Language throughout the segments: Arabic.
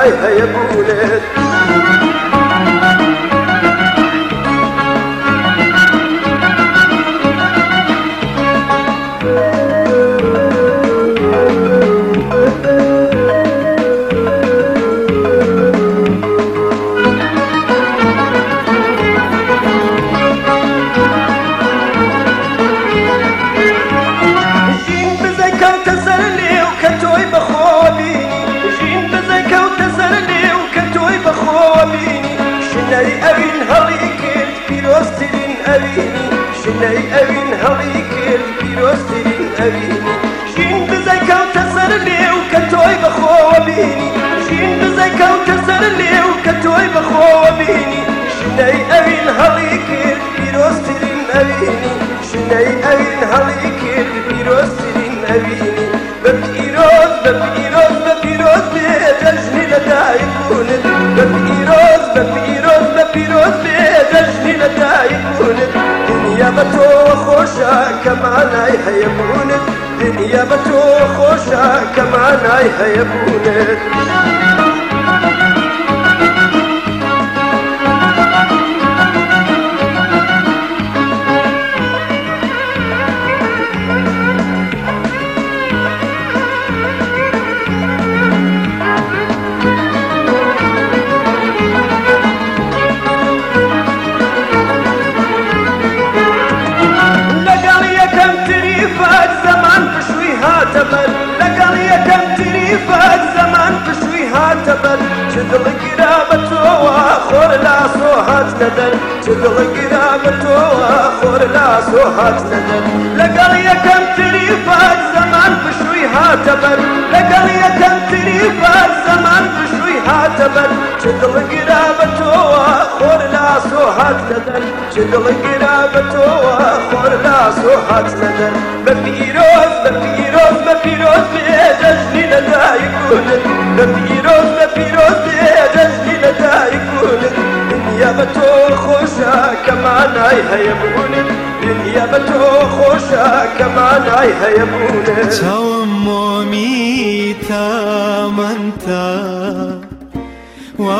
کەمانای هەیە بولت بشووی هاتە بەر چگڵ گرامە تۆ خۆر لاس و هات نەدەن چگڵ گرامە تۆ خۆر لاس و هات نەدەن بە پیرۆز بە پیرۆز بە پیرۆز بێ دەژنی لەدایک بوونن بە پیرۆز بە پیرۆز بێ دەژنی لەدایک بوونن دنیا بە تۆ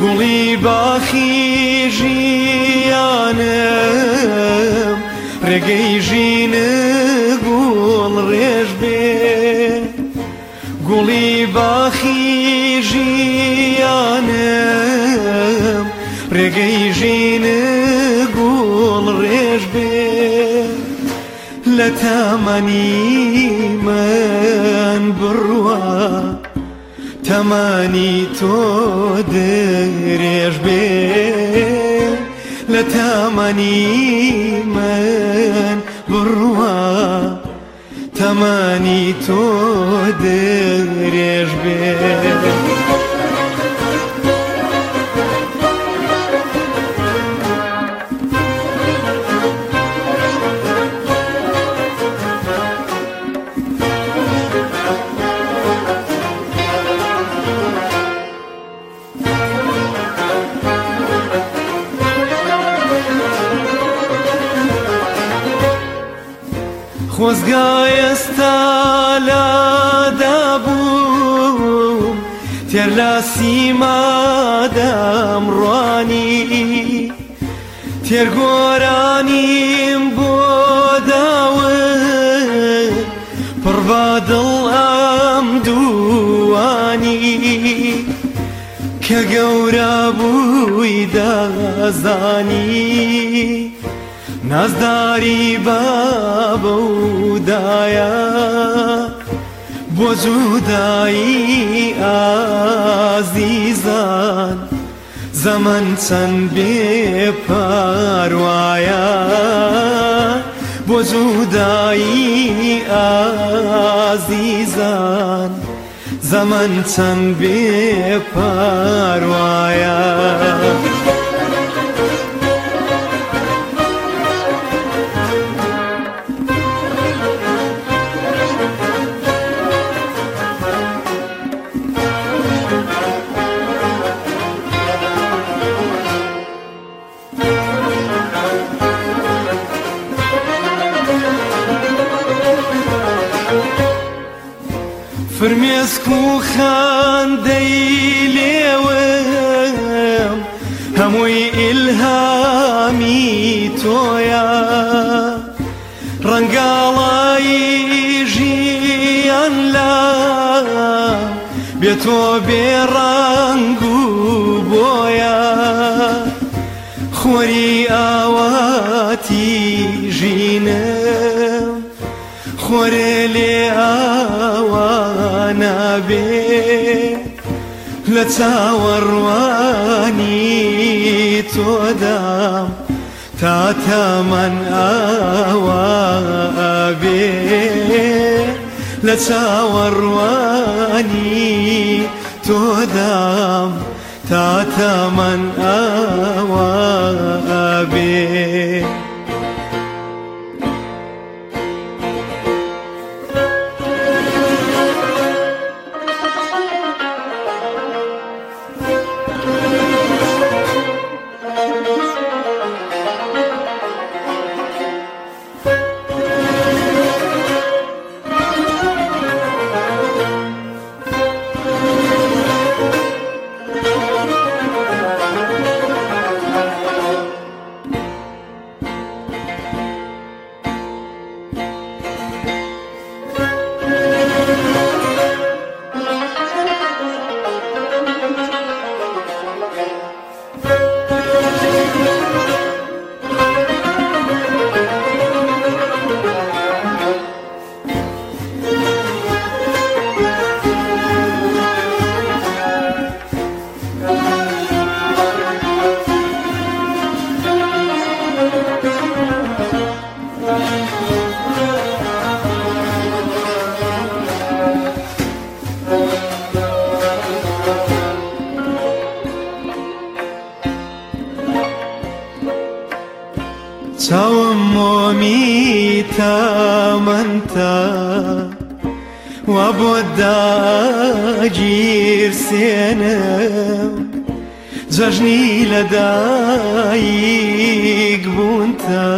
گوڵی باخی ژیانم ڕێگەی ژینە گوڵ ڕێژ بێ. گوڵی باخی ژیانم ڕێگەی ژینە گوڵ ڕێژ بێ. لە تامەنی من بڕوە تەمانی تۆ درێژ بێ لە تامەنی من بڕوە تەمانی تۆ درێژ بێ خۆزگای ئێستا لادابوو تێر لە سیمادەم ڕوانی. تێرگۆرانیم بۆ داون پڕبادڵ ئەم دووانی. کە گەورە بووی دەزانی نازداری بابە و دایە بۆ جودایی ئازیزان زەمن چەند بێ پاروایە بۆ جودایی ئازیزان زەمن چەند بێ پاروایە فرمێسک و خاندەی لێوم هەمووی ئیلهامی تۆیە ڕنگاڵایی ژیان لا بێتۆ بێڕنگ و بۆیە خۆری ئاوانابێ لە چاوەڕوانی تۆدام تا تەمەەن ئاوابێ لە چاوەڕوانی تۆدام تا جەژنی لەدایک بوونتە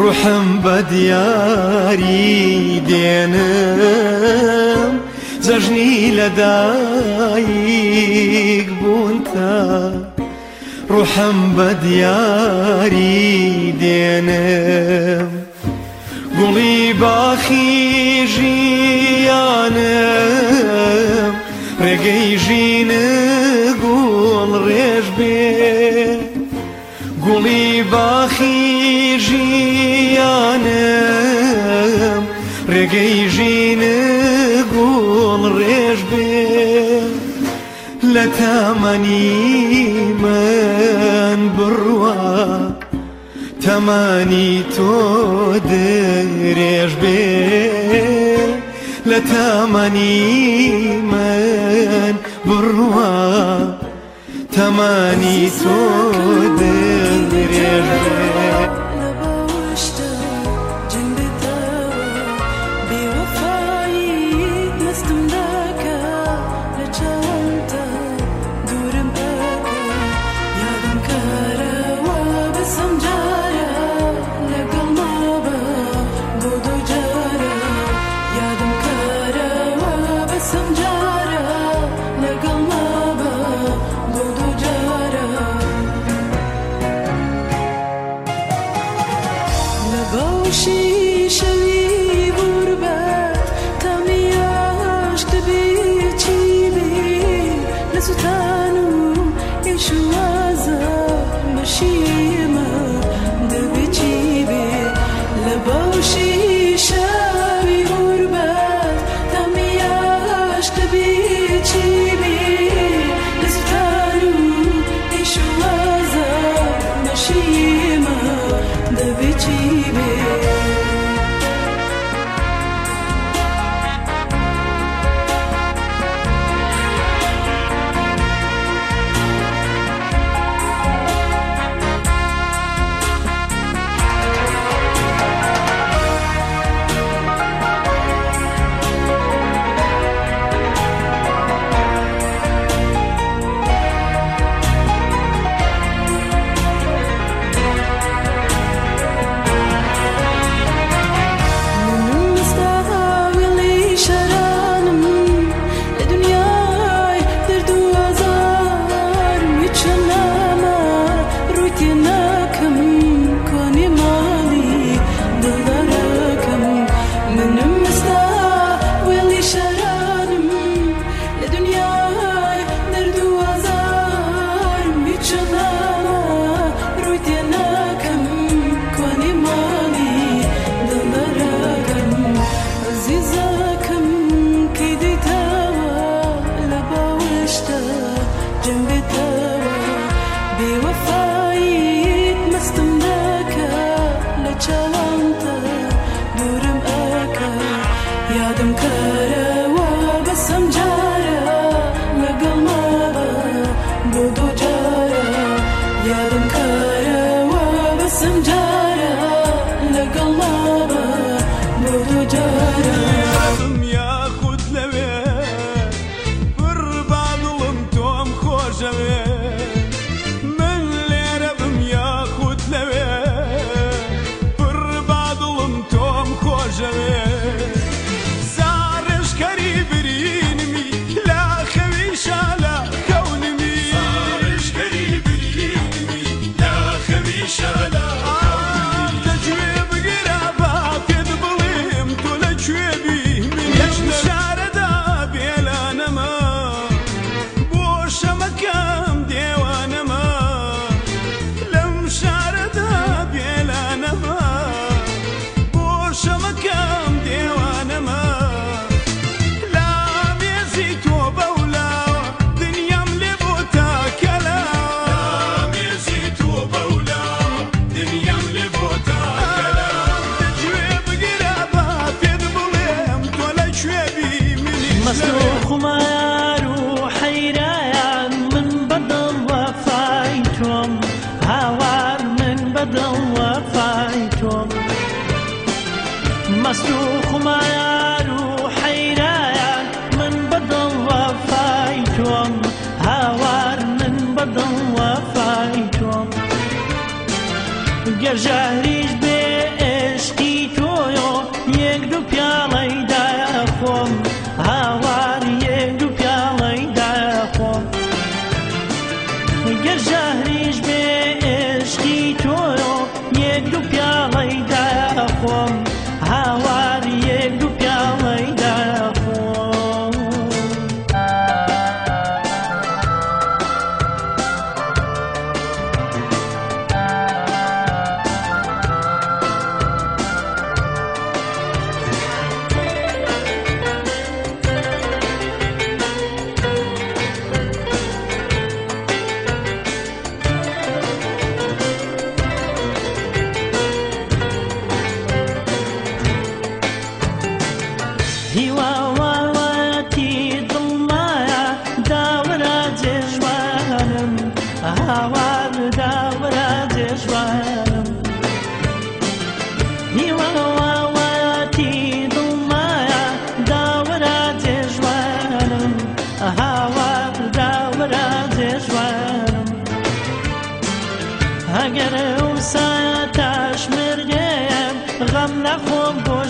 ڕوحم بە دیاری دێنم جەژنی لەدایک بوونتە ڕوحم بە دیاری دێنم گوڵی باخی ژیانم بێ. گوڵی باخی ژیانم ڕێگەی ژینە گوڵ ڕێژ بێ. لە تامەنی من بڕوە تەمانی تۆ درێژ بێ. لە تامەنی من بڕوە تەمانی تۆ درێژ بێ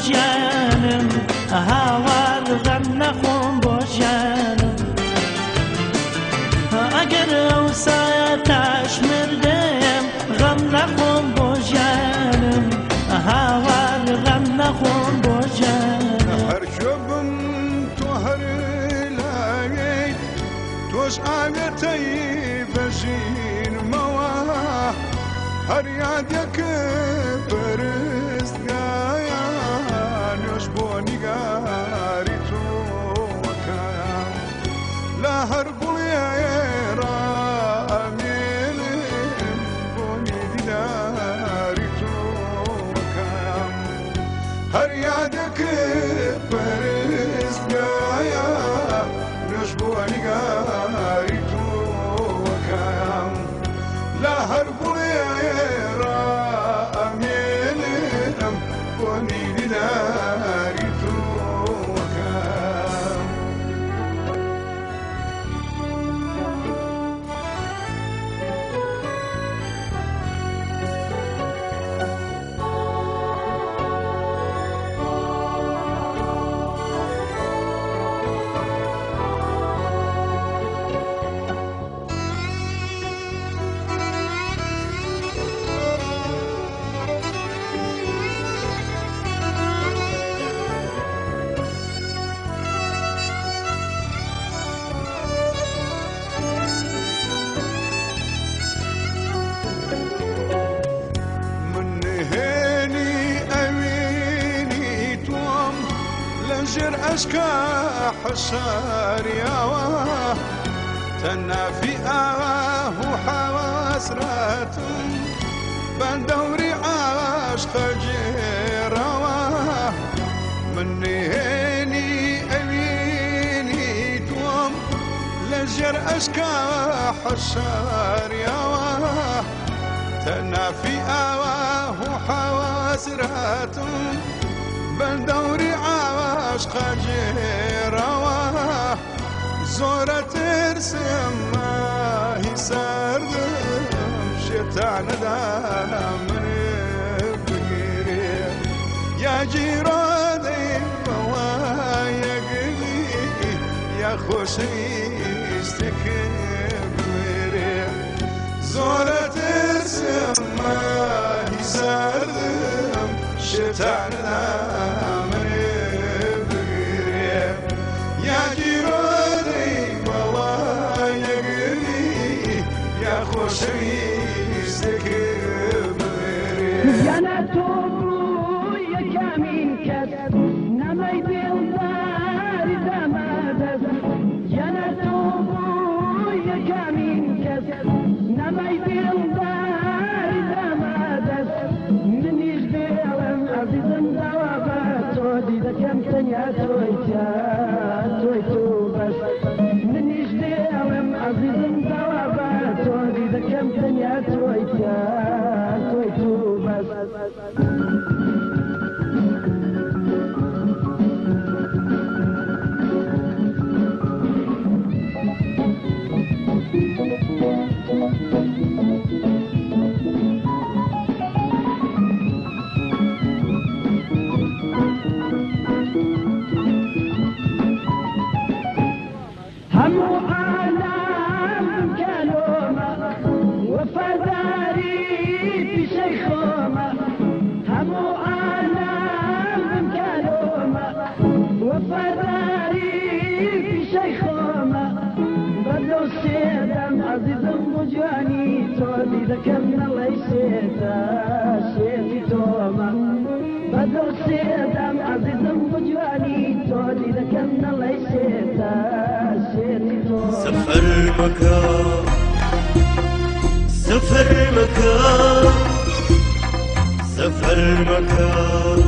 جانم هاوار غم نخون بوجانم اگر أو سایتش مردم غم نخون با جانم هاوار غم نخون با جانم هر شبم تو هر لگه توش آگه بزین موه هر یاد یکم عشار يواه تنافئه حسرة بان دوري عشق جيرواه مني هيني أليني دوم لجر أشكا حشار يواه تنافئه حسرة بان دوري عشق جيرواه öğretirsin Hisardım şeytanı da müfkiri Ya ciradin bana ya gıbi Ya hoşu istekimiri Zor etirsin Hisardım. Şeytanı da makam Sıfır makam Sıfır makam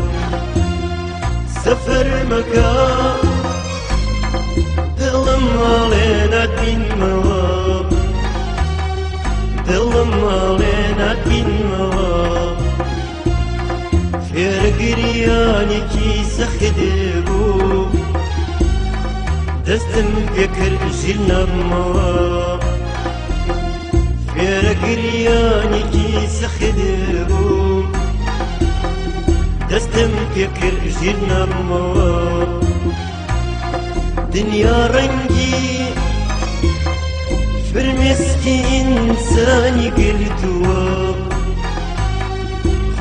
Sıfır makam Dilim alena din mevap Dilim alena din mevap Fer giryan iki sahidip دستم فكر جيلنا بموا فير قرياني كي سخدبو دستم فكر جيلنا بموا دنيا رنجي فرمسكي إنساني قلتوا.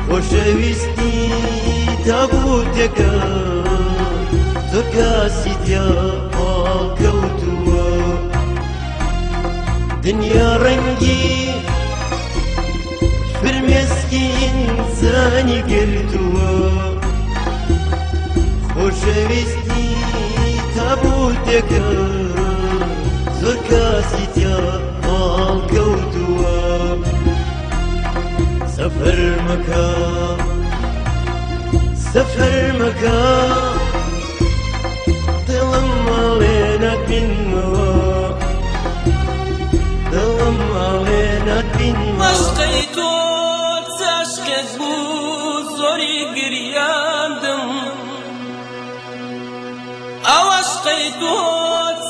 خۆشەویستی تابوتەکە تۆ کاسیتیا پاکەوتووە دنیا ڕەنگی فرمێسکی ئینسانی گرتووە خۆشەویستی تابوتەکە زۆر کاسیتیا پاکەوتووە سفر مكة سفر مكة دلم علينا بالنوا دلم علينا بالنوا عشقی تو عشقت بود زۆری گریاندم ئەو عشقی تو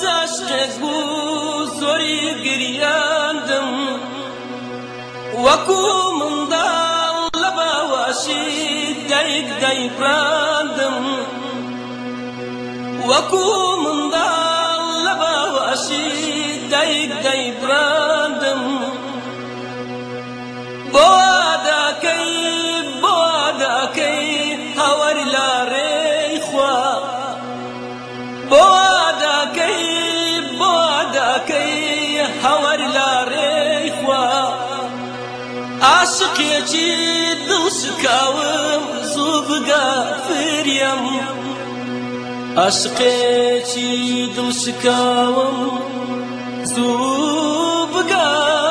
عشقت بود زۆری گریاندم وەکو منداڵ لە باوەشی دایک دەیپراندم وەکو منداڵ لە باوەشی دایک دەیپراندم بۆ داکەی بۆ داکەی هەوەر لا ڕێی خوا بۆ داکەی بۆ داکەی هەوەر لا ڕێی خوا عاشقێکی دڵ شکاوم زوو بگا فریم عاشقێکی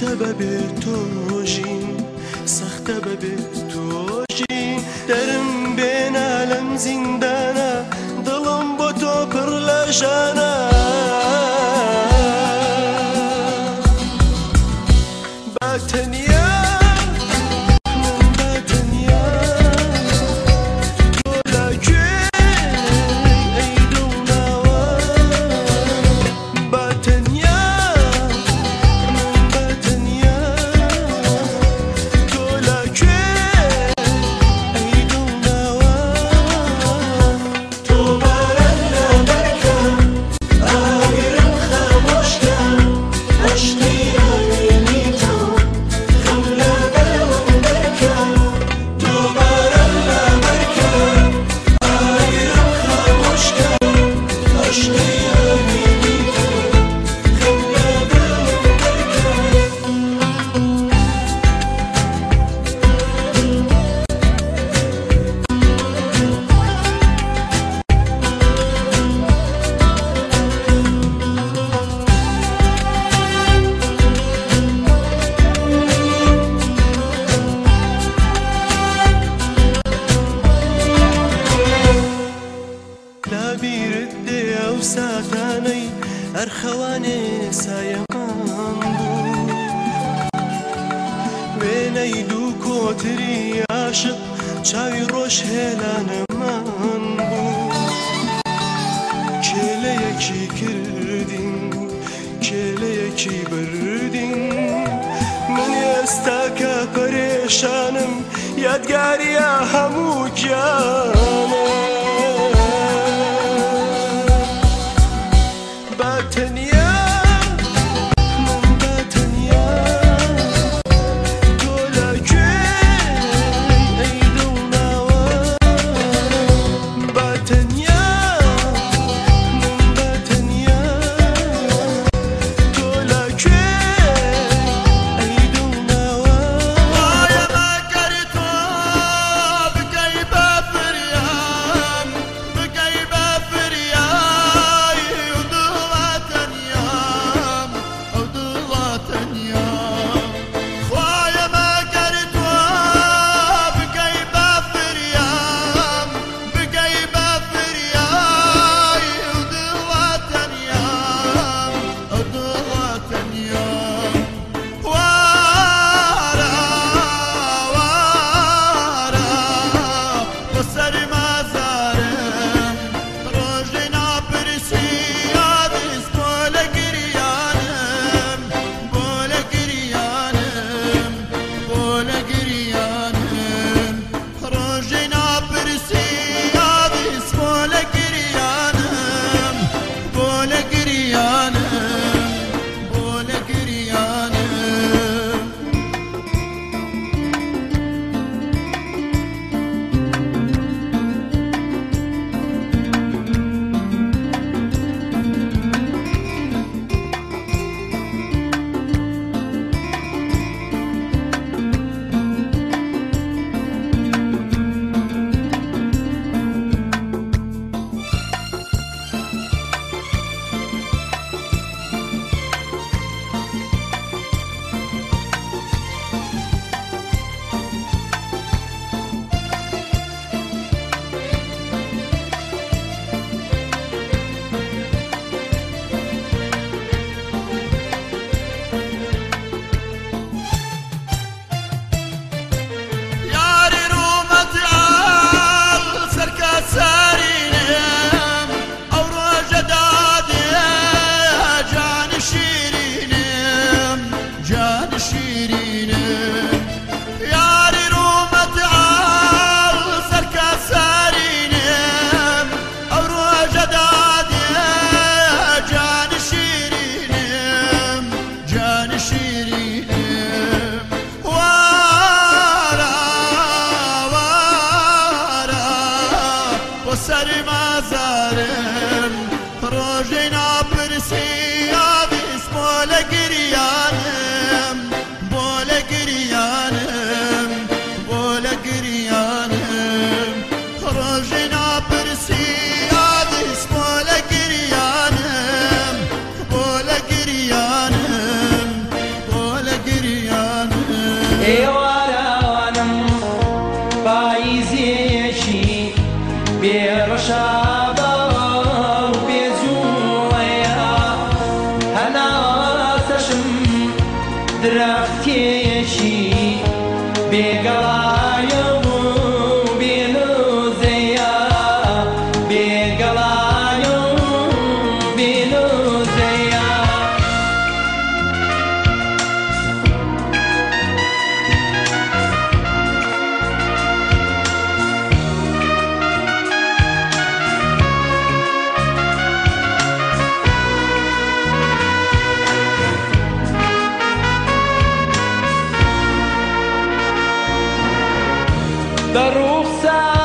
سخته به توجین سخته به توجین درم بین عالم زندانه دلم با تو پر لجنه da russa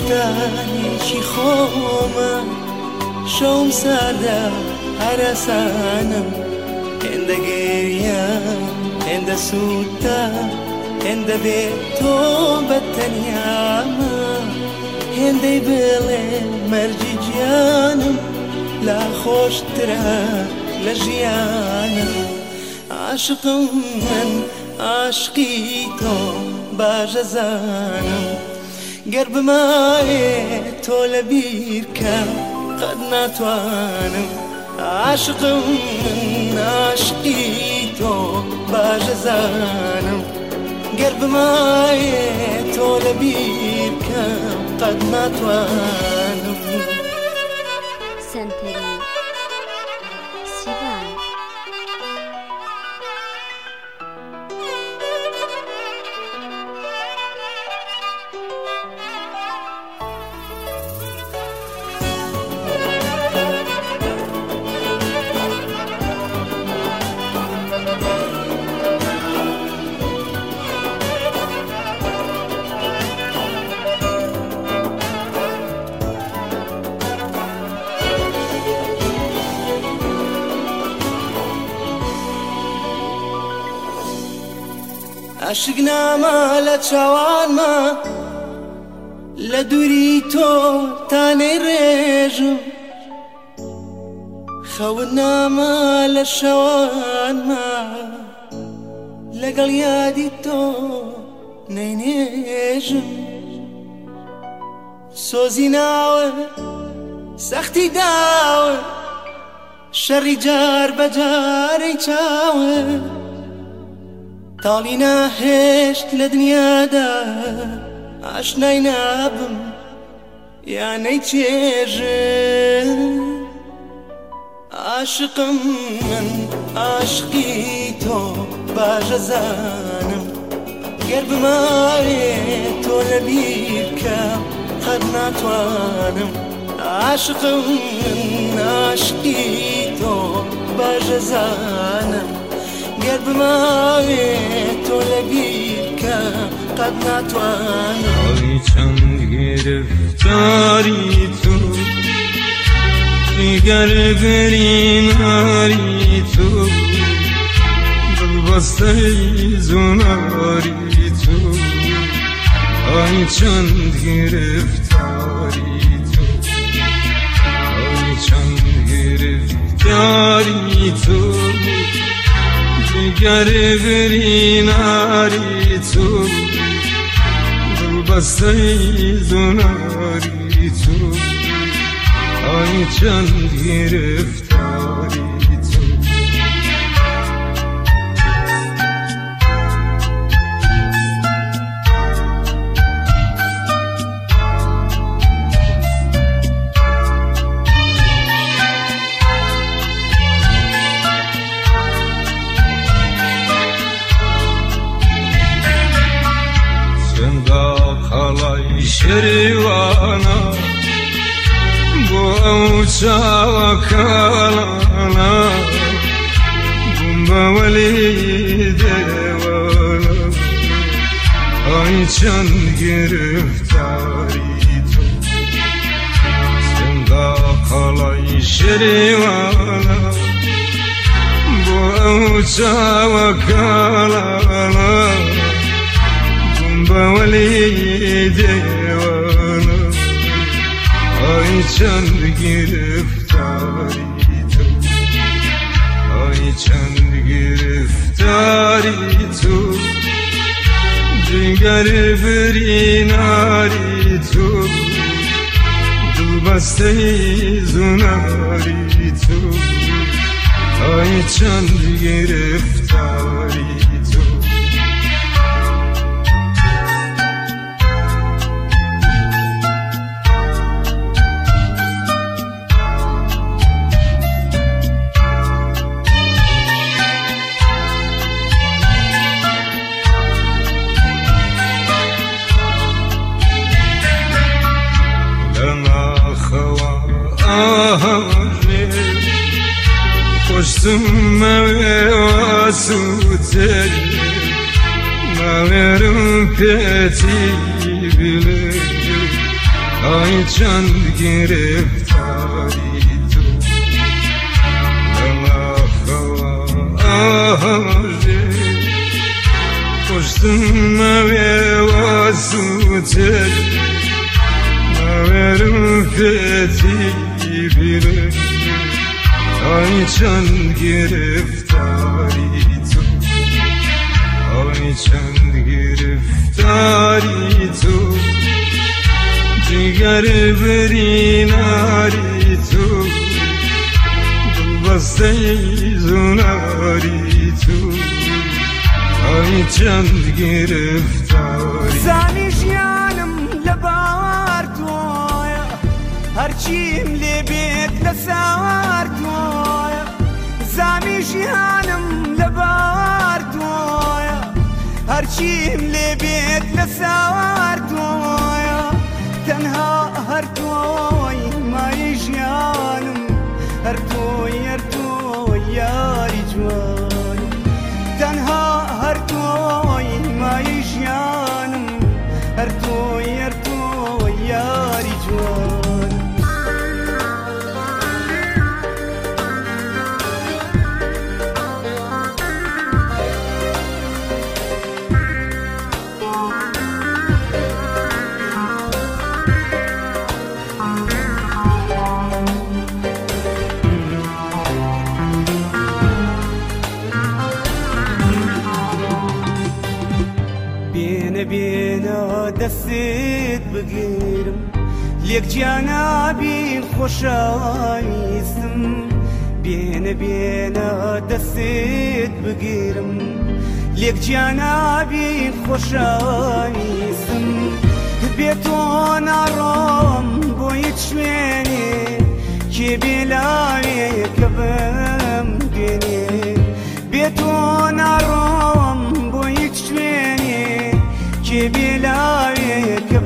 هێندەی زستانێکی خۆمە. شەوم سادا هەرەسانم هێندە گێریە هێندە سووتە هێندە بێت تۆ بەتەنیامە. هێندەی بڵێ مەرجی گیانم لا خۆشترە لە ژیانم. عاشقم من عاشقی تۆ باشە زانم. گرب ما تو لبیر کم قد نتوانم. عشقم من عشقی تو باج زنم گرب ما تو لبیر کم قد نتوانم. عاشق نامە لە چاوانمە لە دووری تۆ تانەی ڕێژم خەون نامە لە شەوانمە لەگەڵ یادی تۆ نەینێژم سۆزی ناوە سەختی داوە شەڕی جار بەجارەی چاوە تاڵی ناهێشت لە دنیادا ئاشنای نابم یانەی چێژم عاشقم من عاشقی تۆ باشە زانم گەر بمارێ تۆ لە بیرکە قەت ناتوانم. عاشقم من عاشقی تۆ باشە قد ما تو لبید که قد نتوانم آی چند گرفتاری تو دیگر بری ناری تو دل بسته زناری تو. آی چند گرفتاری تو آی چند گرفتاری تو. دیگر گریناری تو دلبسته زناری تو آی چند گرفتاری başında kalay şerivana Bu avuça kalana Bu mevali devana. Ay can Ayçan giriftarı da kalay şerivana Bu avuça kalana. Bavali devanım Ay çand giriftariydim Ay çand giriftariydim Digar bir inariydim Dil bastı zunariydim Ay çand giriftariydim خۆشتم مەوێوە سووتێ مەوێرم پێتی بلێ ئای چەند گرفتاری تۆ لەناخەوە ئاهەژێ خۆشتم مەوێوە سووتێ مەوێرم پێتی بلێ ئای چەند گرفتاری تو. آی چند گرفتاری تو. دیگر بری ناری تو. بسته زناری تو. آی چند گرفتاری. زنی جانم لبار تویا هرچیم لبیت لسار پێشیانم لە بار دوۆە هەرچیم لێ بێت لە ساوار دوۆە تەنها لێک جیانابی خۆشەویستم بێنە بێنە دەستت بگیرم لێک جیانابی خۆشەویستم بێ تۆ ناڕۆم بۆ هیچ شوێنێ کێ بێلاوێکە بم بێنێ بێ تۆ ناڕۆم بۆ هیچ شوێنێ کێ بێلاوێکە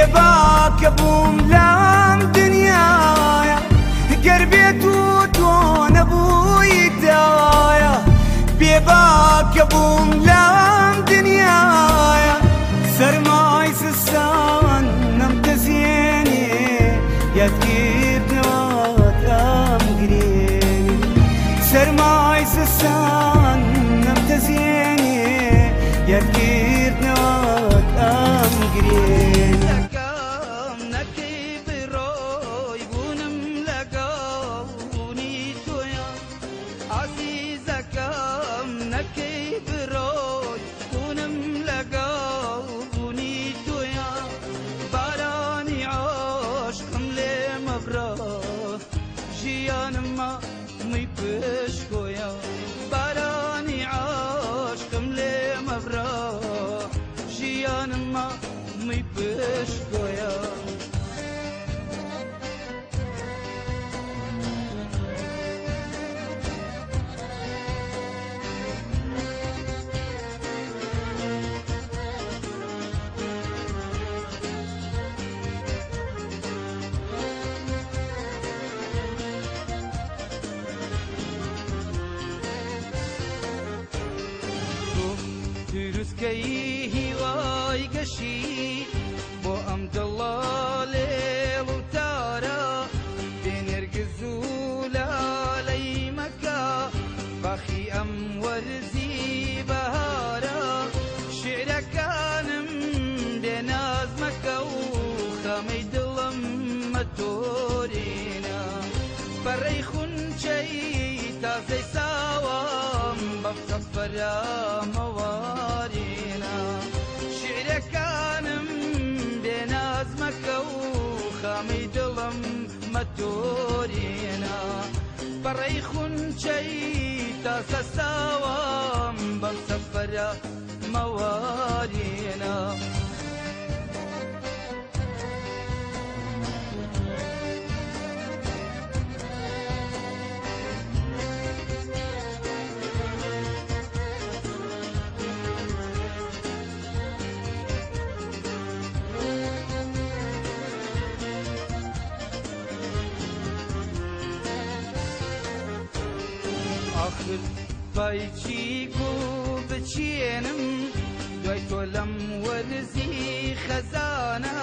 بێباکە بووم لام دنیاە گەر بێت و تۆ نەبووی دایە بێباکە خۆی گەشی بۆ ئەم دڵا لێڵ و تارە بێنێرگز و لالەی مەکە بەخی ئەم وەرزی بەهارە شعرەکانم بێناز مەکە و خەمەی دڵم مەتۆرینە بەڕێی خونچەی تازەی ساوام بەفتە فەرە مەتۆرینە بەڕێی خونچەی تازە ساوام بە سەفەرە پایچی کو بچێنم دوای تۆ لەم وەرزی خەزانە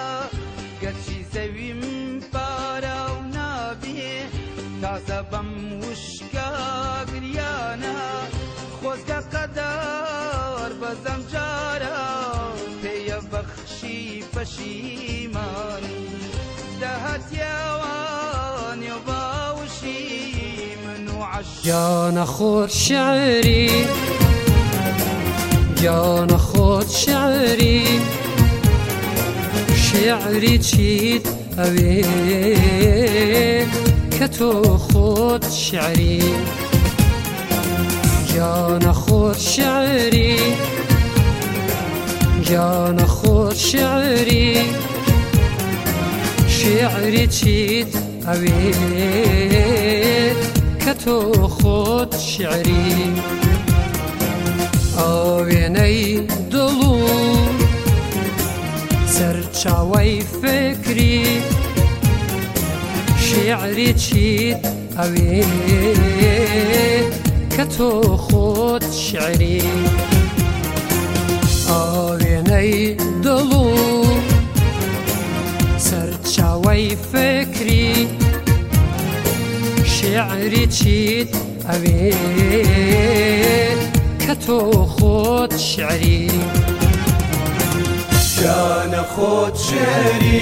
گەرچی زەویم پارا و نابێ تازە بەم وشکا گریانە خۆزگە قەدار بەزەم جارە پێیە بەخشی پەشیمانی دەهاتیاوانی جان خود شعری جان خود شعری. شعری چیت اوی؟ که تو خود شعری. جان خود شعری جان خود شعری. شعری چیت اوی؟ که تو خود شعری ئاوێنەی دڵ و سەرچاوی فکری. شعری چیت ئەوێ کە تۆ خۆت شعری ئاوێنەی دڵ و سەرچاوی شعری چید اوید که تو خود شعری. جان خود شعری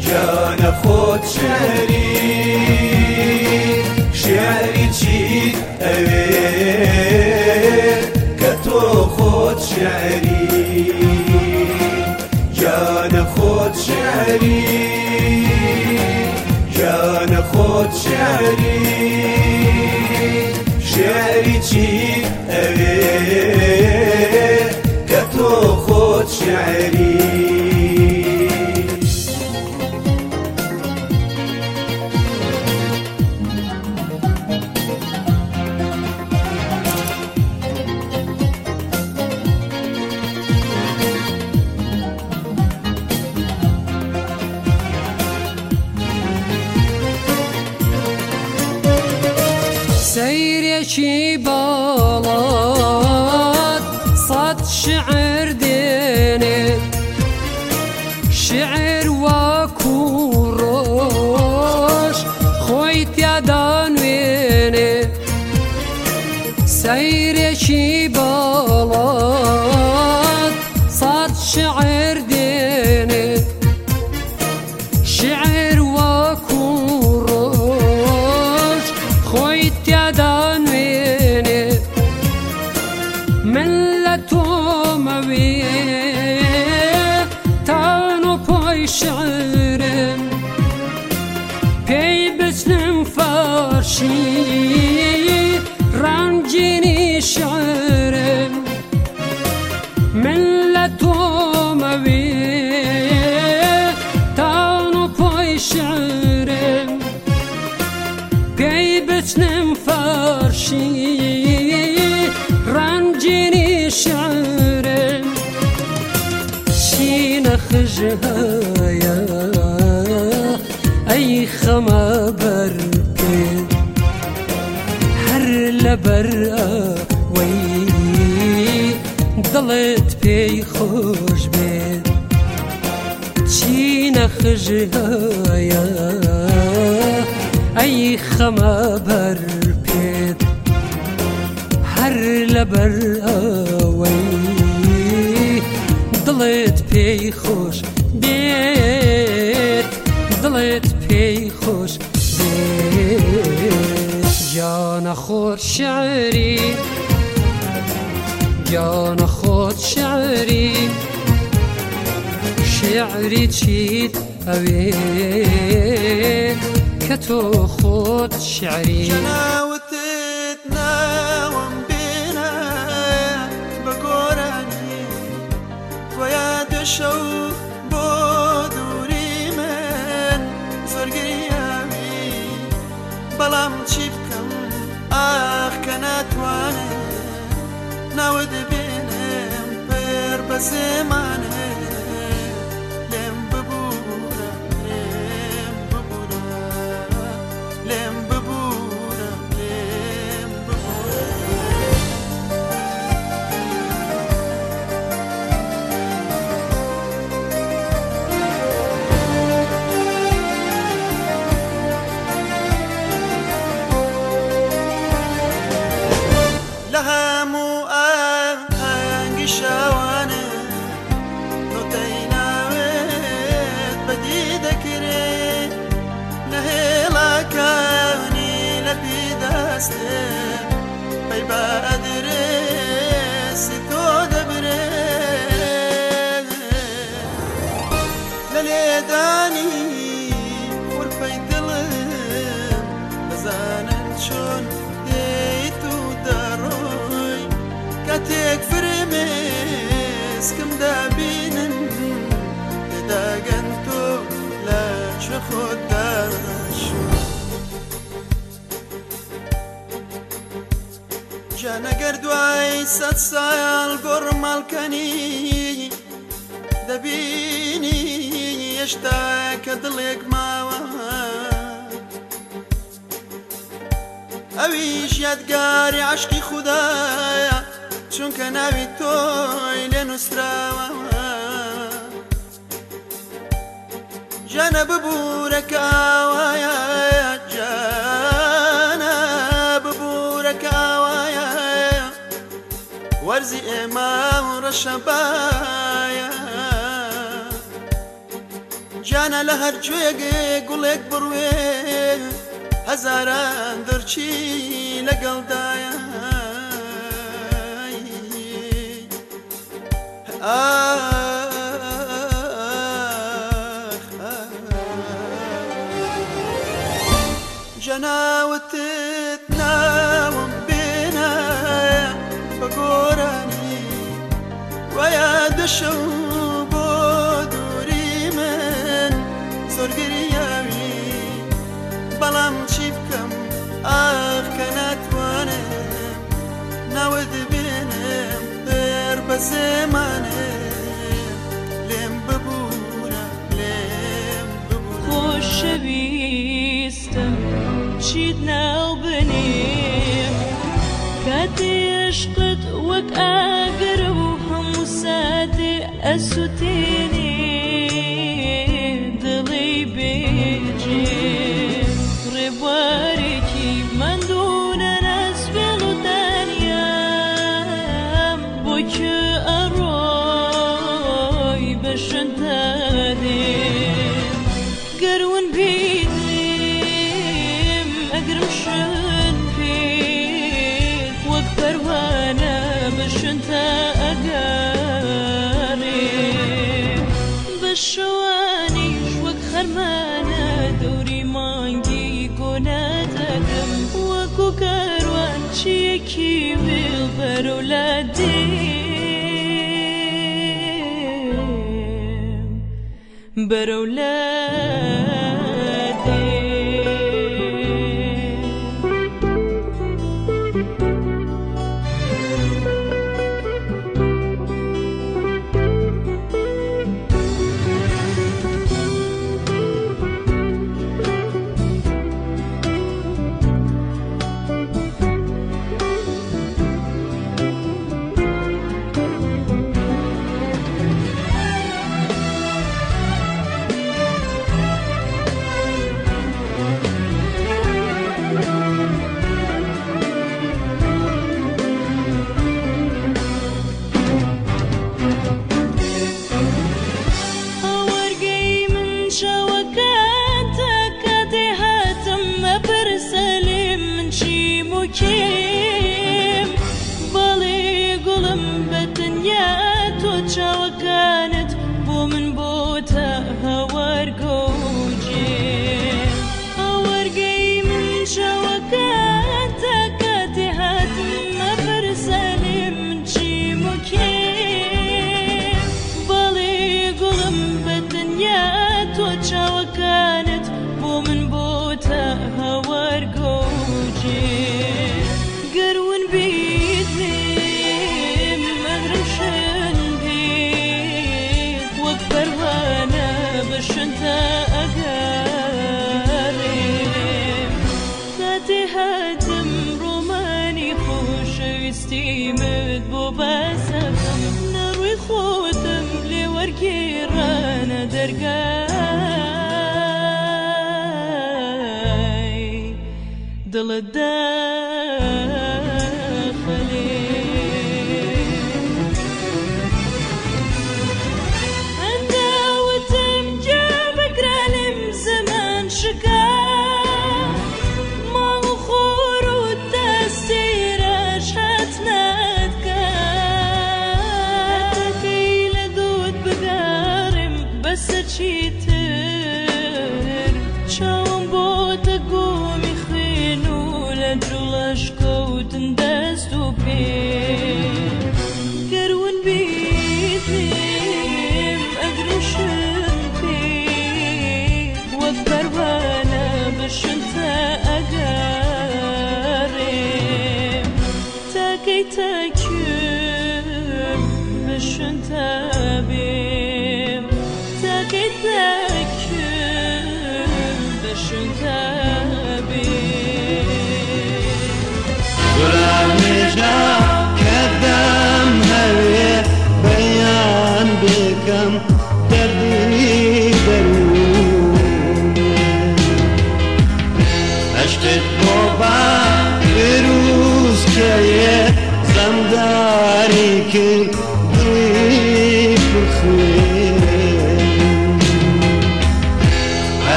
جان خود شعری. دەشەو بۆ دووری من زۆرگریاوی بەڵام چی بکەم ئاخ کە ناتوانێت ناوت بێنم پێر جانەگەر دوای سەد ساڵ گۆڕماڵکەنی دەبینی هێشتا کە دڵێک ماوە. ئەویش یادگاری عشقی خوددایە چونکە ناوی تۆی لێ نووسراوە. جانە ببوورەکەوایە وەرزی ئێمە و ڕەشەبایە جانە لە هەر گوێگێ گوڵێک بڕوێ هەزاران دەرچی لەگەڵدایە جەناوتت ناوم ویا دەشە بۆ دووری من زۆرگریاوی بەڵام چی بکەم ئاخ کە ناتوانم ناوت بێنم پێر بە زێمانێ لێم ببوورە لێم ببوورە خۆشەویستم چیت ناو a soter بەرەو الدار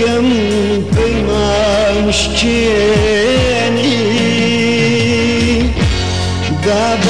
Yüreğim kıymış my Dab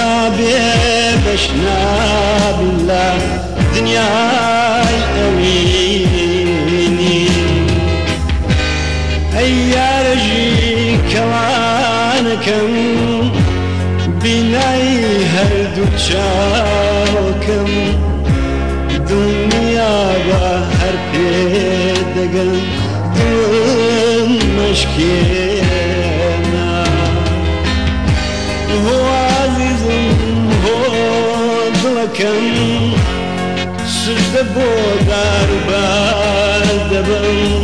aşkına Hu azizim hu dlakem Sıcda bu darbaz debem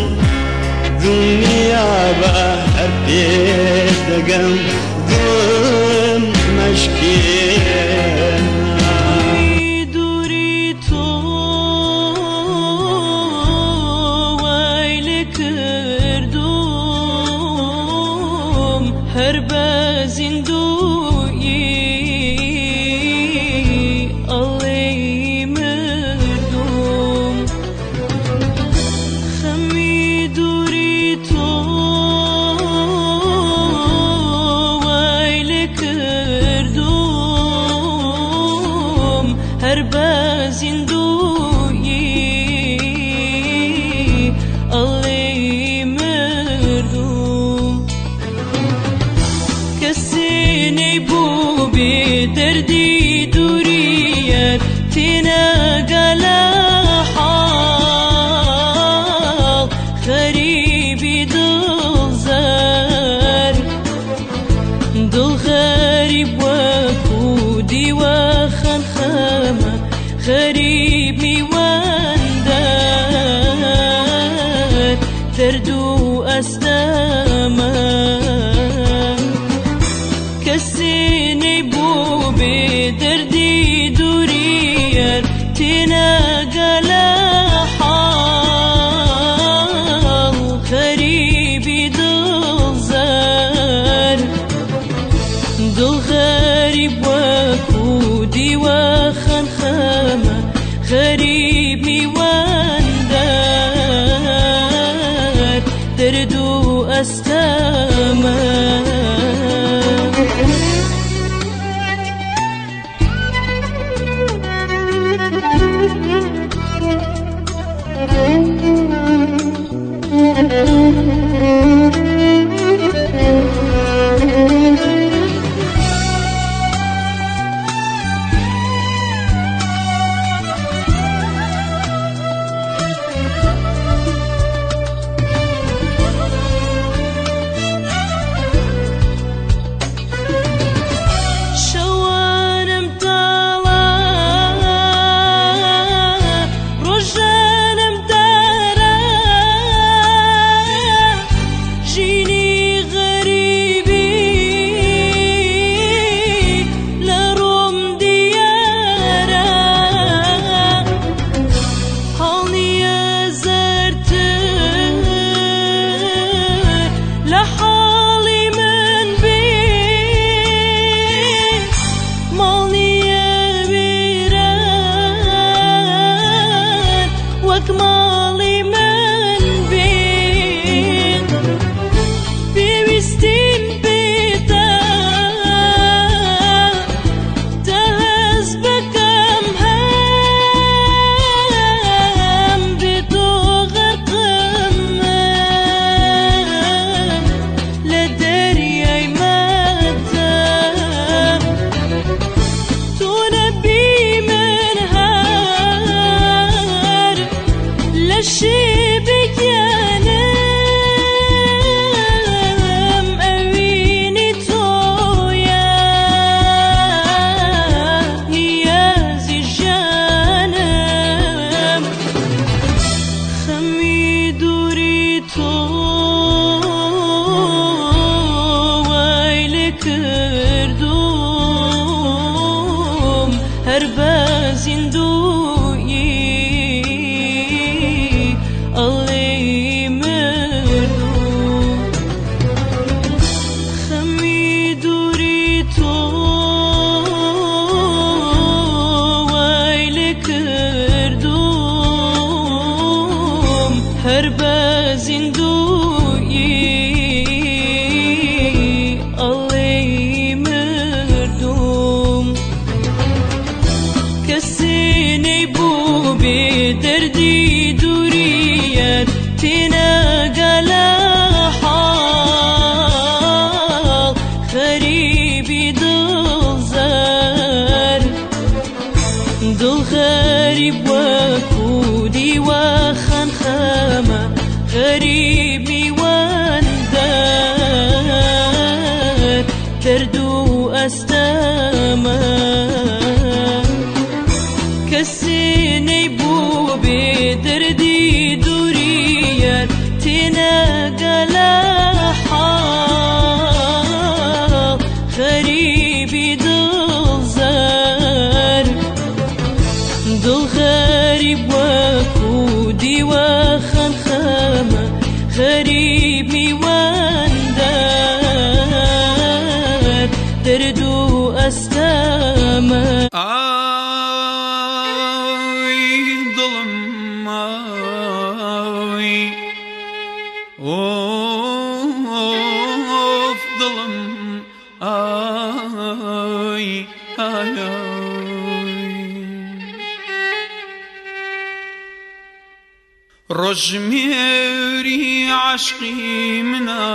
عشقی منە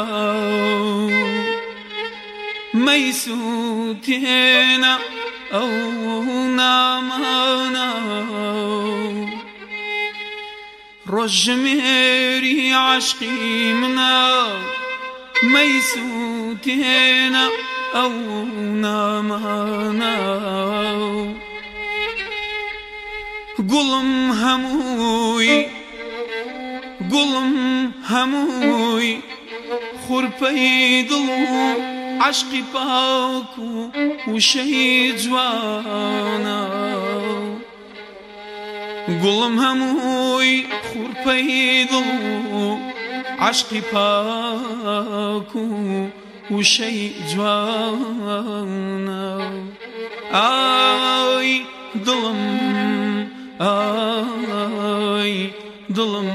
مەیسووتێنە ئەو نامانە ڕۆژمێری عشقی منە مەیسووتێنە ئەو نامانە گوڵم هەمووی گوڵم هەمووی خوورپەی دڵ و عشقی پاک و وشەی جوانە. گوڵم هەمووی خوورپەی دڵ و عشقی پاک و وشەی جوانە. ئای دڵم ئای Dılım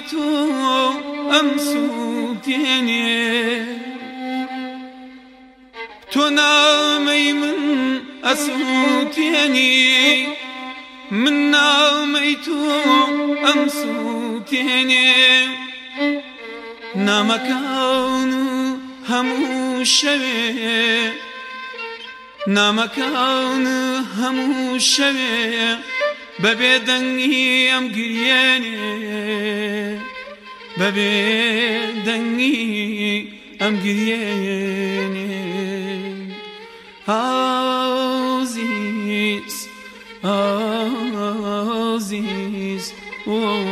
نامەی تۆ ئەم سووتێنێ تۆ نامەی من ئەسووتێنی من نامەی تۆ ئەم سووتێنێ نامەکان و هەموو شەوێ نامەکان هەموو شەوێ بەبێ دەنگی ئەم گریێنێ بەبێ دەنگی ئەم گریێنێ ئازیز ئازیز وتيان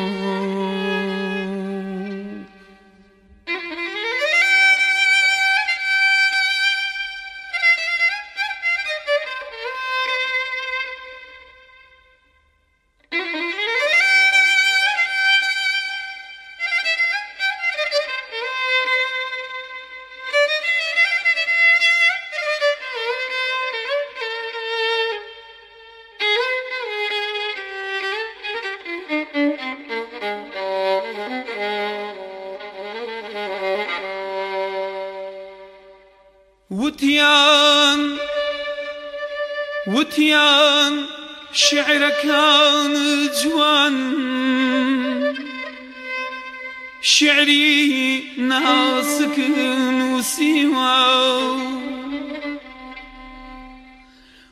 شعري ناسك وسيوا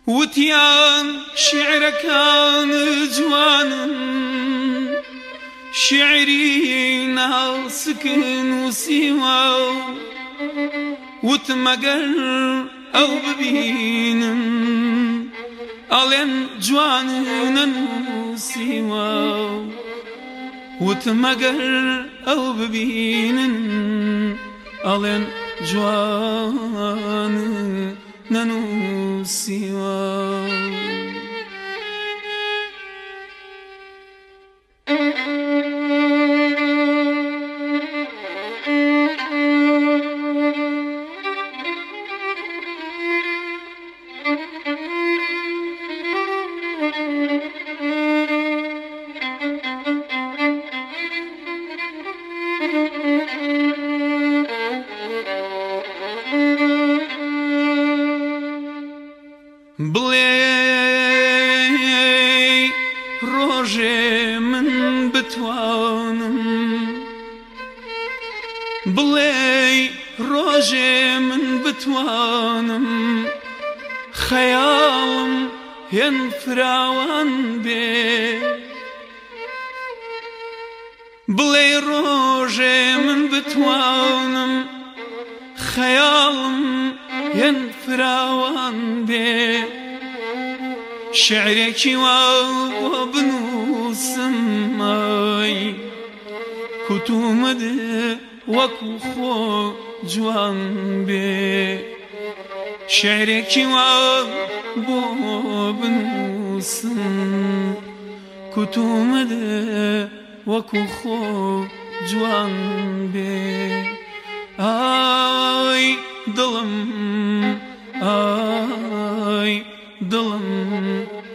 وتيان شعر كان جوان شعري ناسك وسيوا وتمەگەر ئەو ببینم ئەڵێن جوانە نووسیوە وتمەگەر ئەو ببینن ئەڵێن جوان نەنووسیوە بڵێ کوتومت وەکو خۆ جوان بێ شعرێکی وا بۆ بنووسم کوتومت وەکو خۆ جوان بێ ئای دڵم ئای دڵم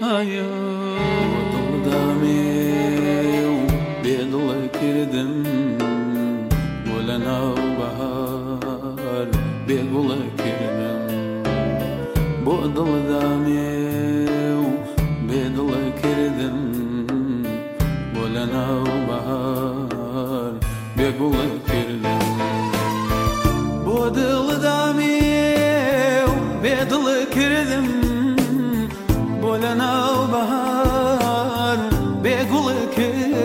ئایا دڵدامێ و بێدڵە کردم بۆ دڵدامێ و بێدڵە کردم بۆ لە ناو بەهار بێگوڵە کردم بۆ دڵدامێ و بێدڵە کردم بۆ لە ناو بەهار بێگوڵە کردم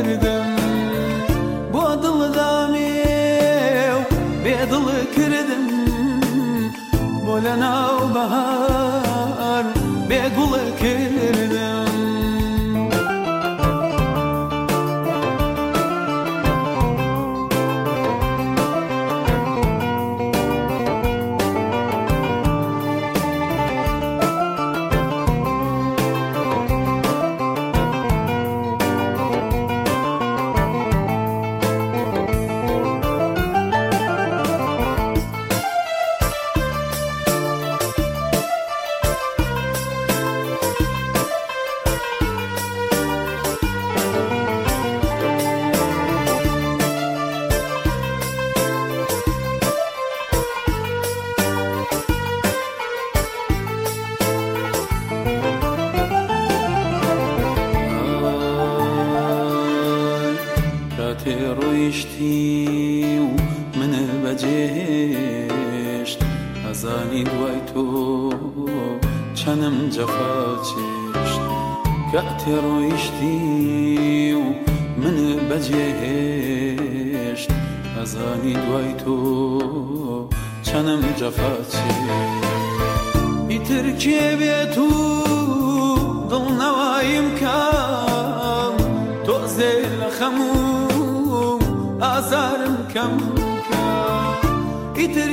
چەنم جەفا چێشت ئیتر کێ بێت و دڵنەوایم کام تۆزێ لە خەموو ئازارم کەم ئیتر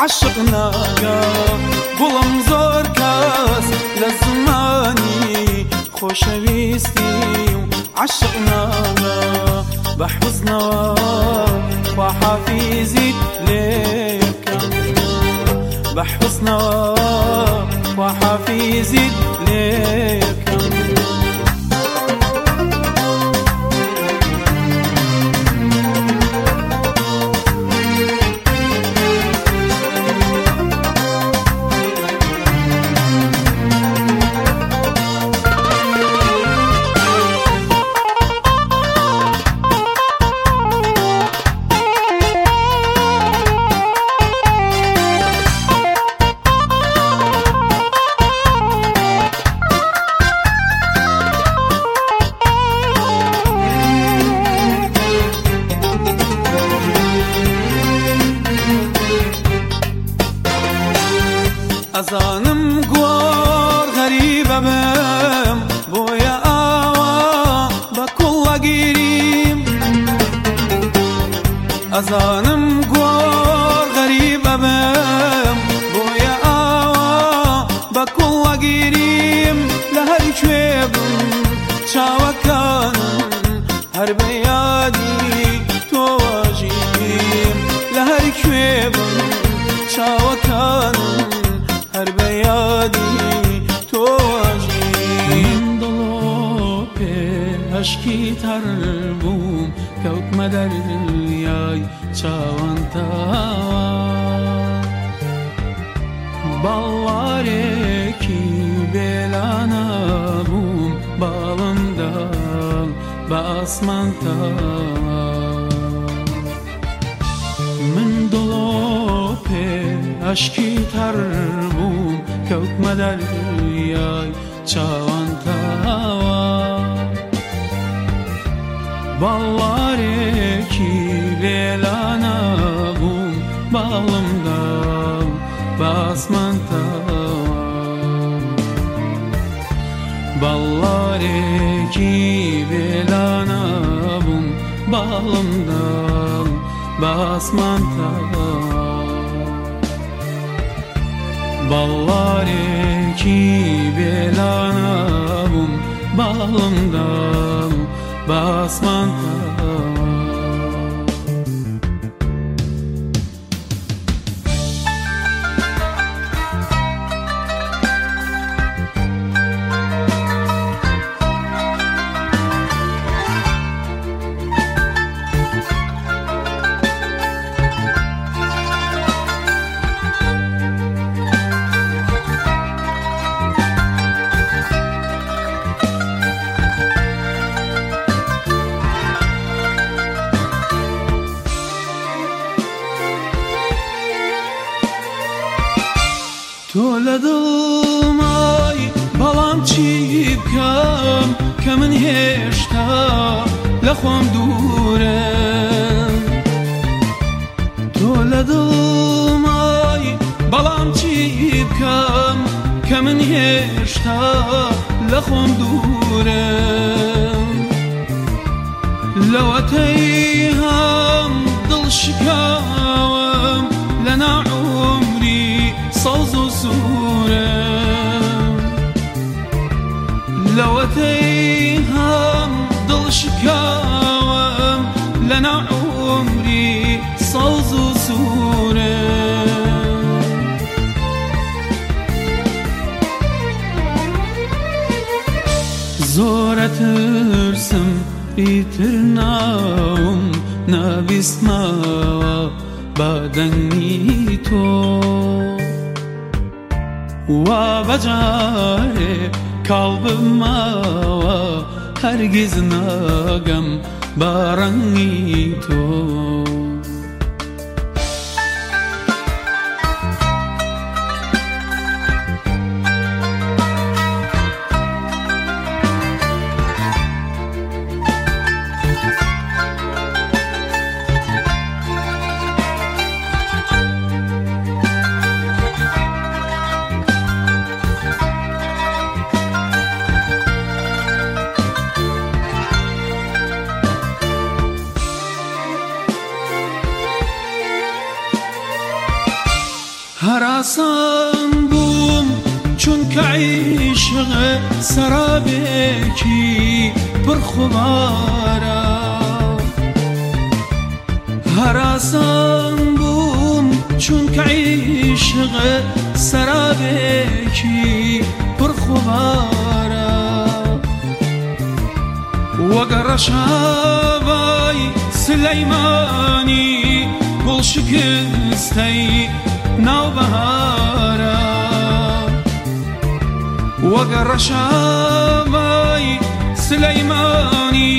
خوشويستي عشقنا گوڵم زۆر کەس لە زمانی خۆشەویستی و عشق ناگە بە حوزنەوە خواحافیزی لێکەم بە حوزنەوە خۆم دوورە. تۆ لە دڵمای بەڵام چی بکەم کە من هێشتا لە خۆم دوورە؟ لەوەتەی هەم دڵشکاوم لە ناعمری سەوز و سوورە. لەوەتەی هەم دڵشکاوم لە ناعمری سەوز و سوورە زۆرە ترسم ئیتر ناوم نابیستماوە بادەنگی تۆ وا بەجارێ کاڵ barang itu. Paşavay Süleymani Bul şüküstey Navbahara. وقر شاباي سليماني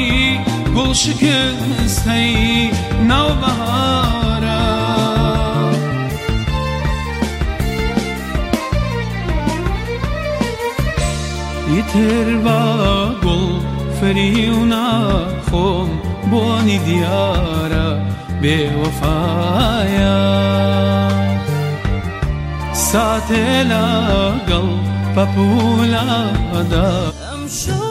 گل شکستی نو بهارم Yitir bak هریونا خۆم بۆنی دیارە بێوەفاایە ساتلا لەگەڵ پەپولادا دا. امشو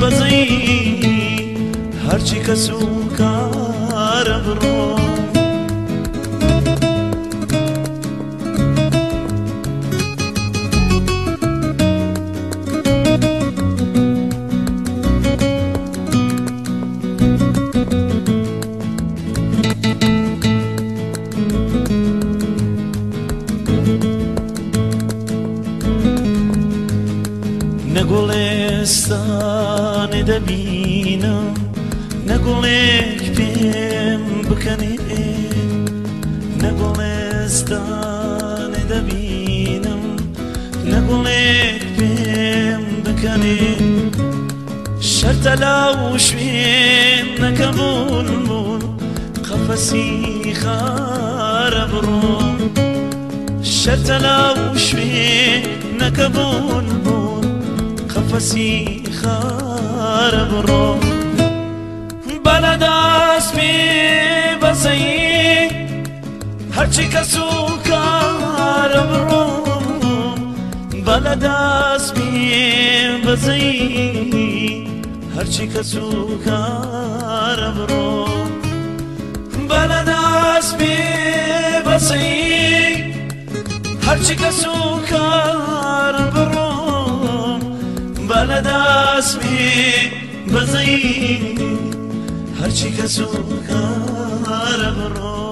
بەزەی هەرچی کەس و کارە بڕۆ لو شوینك بلبل قفسي خرب رو شت لو شوینك مون قفسي خار برون بلد آسمی بسی هرچی کسو کار برون بلد آسمی بسی هرچی کسو کارم رو بلد از بی بسی هرچی کسو کارم رو بلد از بی بسی هرچی کسو کارم رو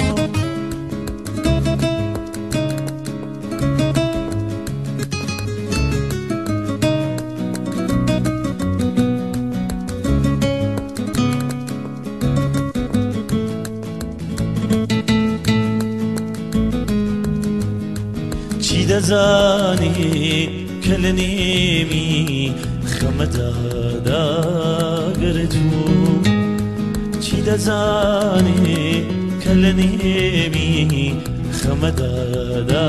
نێمی خەمەدادا گردوو چی دەزانی کە لە نێمی خەمەدادا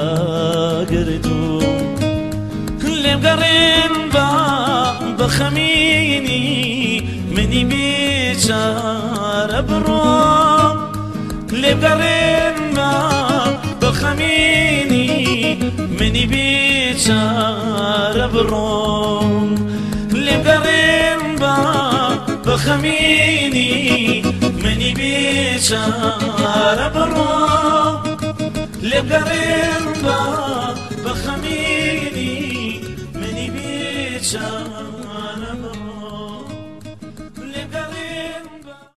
گردوو لێم گەڕێن بە بە خەمینی منی بێچارە بڕۆ لێم گەڕێن بە خەمینی منی بە بە خەمینی منی بێچارە بڕۆم لێم گەڕێن بە بە خەمینی منی بێچارە